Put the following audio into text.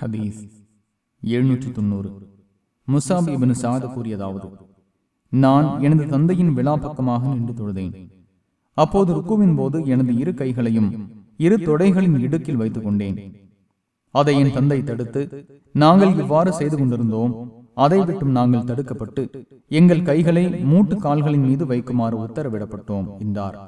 ஹதீஸ் எழுநூற்றி தொண்ணூறு முசாப் இபின் சாது கூறியதாவது நான் எனது தந்தையின் விழா பக்கமாக நின்று தொழுதேன். அப்போது ருக்குவின் போது எனது இரு கைகளையும் இரு தொடைகளின் இடுக்கில் வைத்துக் கொண்டேன். அதை என் தந்தை தடுத்து நாங்கள் இவ்வாறு செய்து கொண்டிருந்தோம். அதை விட்டும் நாங்கள் தடுக்கப்பட்டு எங்கள் கைகளை மூட்டு கால்களின் மீது வைக்குமாறு உத்தரவிடப்பட்டோம் என்றார்.